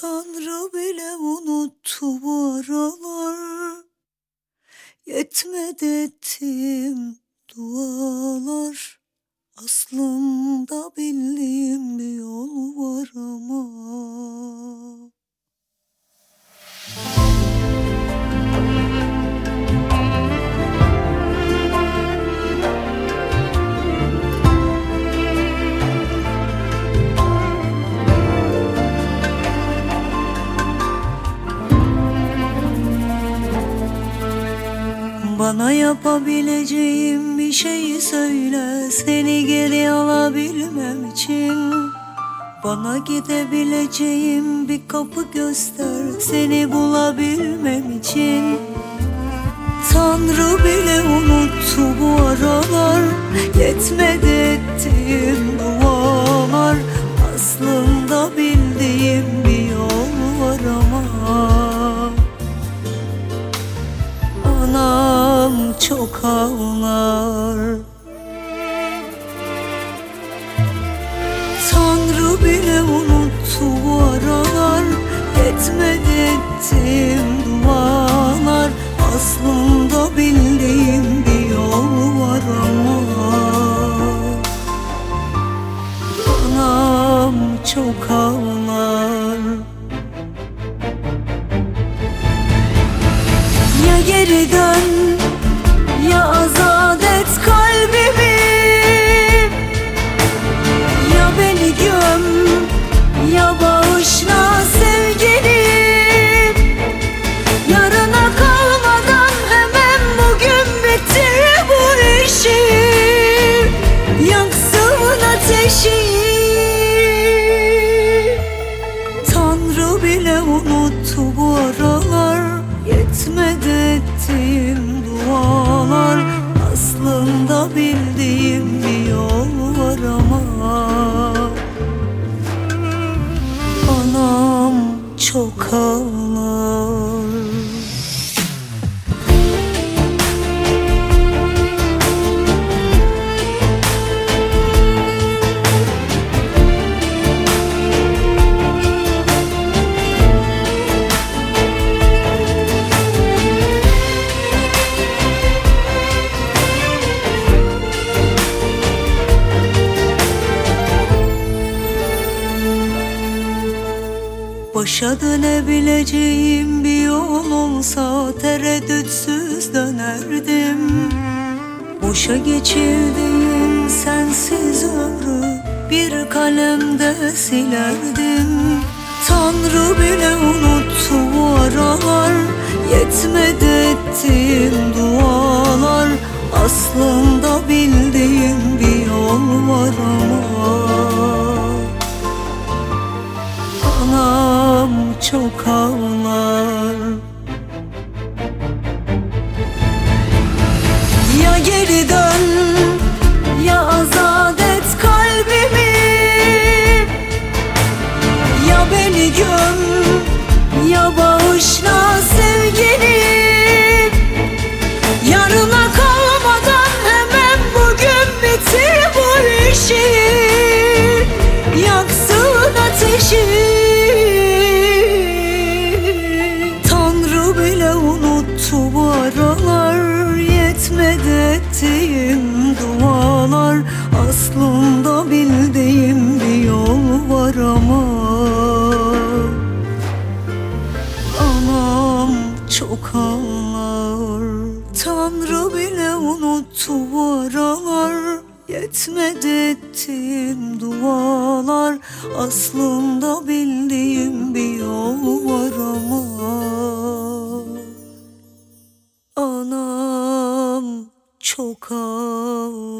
Tanrı bile unuttu bu aralar. Yetmedi ettiğim dualar. Aslında bildiğim Bana yapabileceğim bir şeyi söyle. Seni geri alabilmem için. Bana gidebileceğim bir kapı göster. Seni bulabilmem için. Tanrı bile unuttu bu aralar. Yetmedi ettiğim dualar. Aslında bildiğim çok ağlar. Tanrı bile unuttu bu aralar. Yetmedi ettiğim dualar. Aslında bildiğim bir yol var ama Anam çok ağlar. Ya geri dön çok ağlar Başa dönebileceğim bir yol olsa tereddütsüz dönerdim. Boşa geçirdiğim sensiz ömrü bir kalemde silerdim. Tanrı bile unuttu bu aralar Yetmedi ettiğim dualar. Aslında çok ağlar. Ya geri dön ya azat et kalbimi. Ya beni göm ya bağışla sevgilim Yarına unuttu bu aralar Yetmedi dualar. Aslında bildiğim bir yol var ama Anam çok ağlar Tanrı bile unuttu bu aralar. Yetmedi dualar. Aslında bildiğim bir yol var ama Anam çok ağlar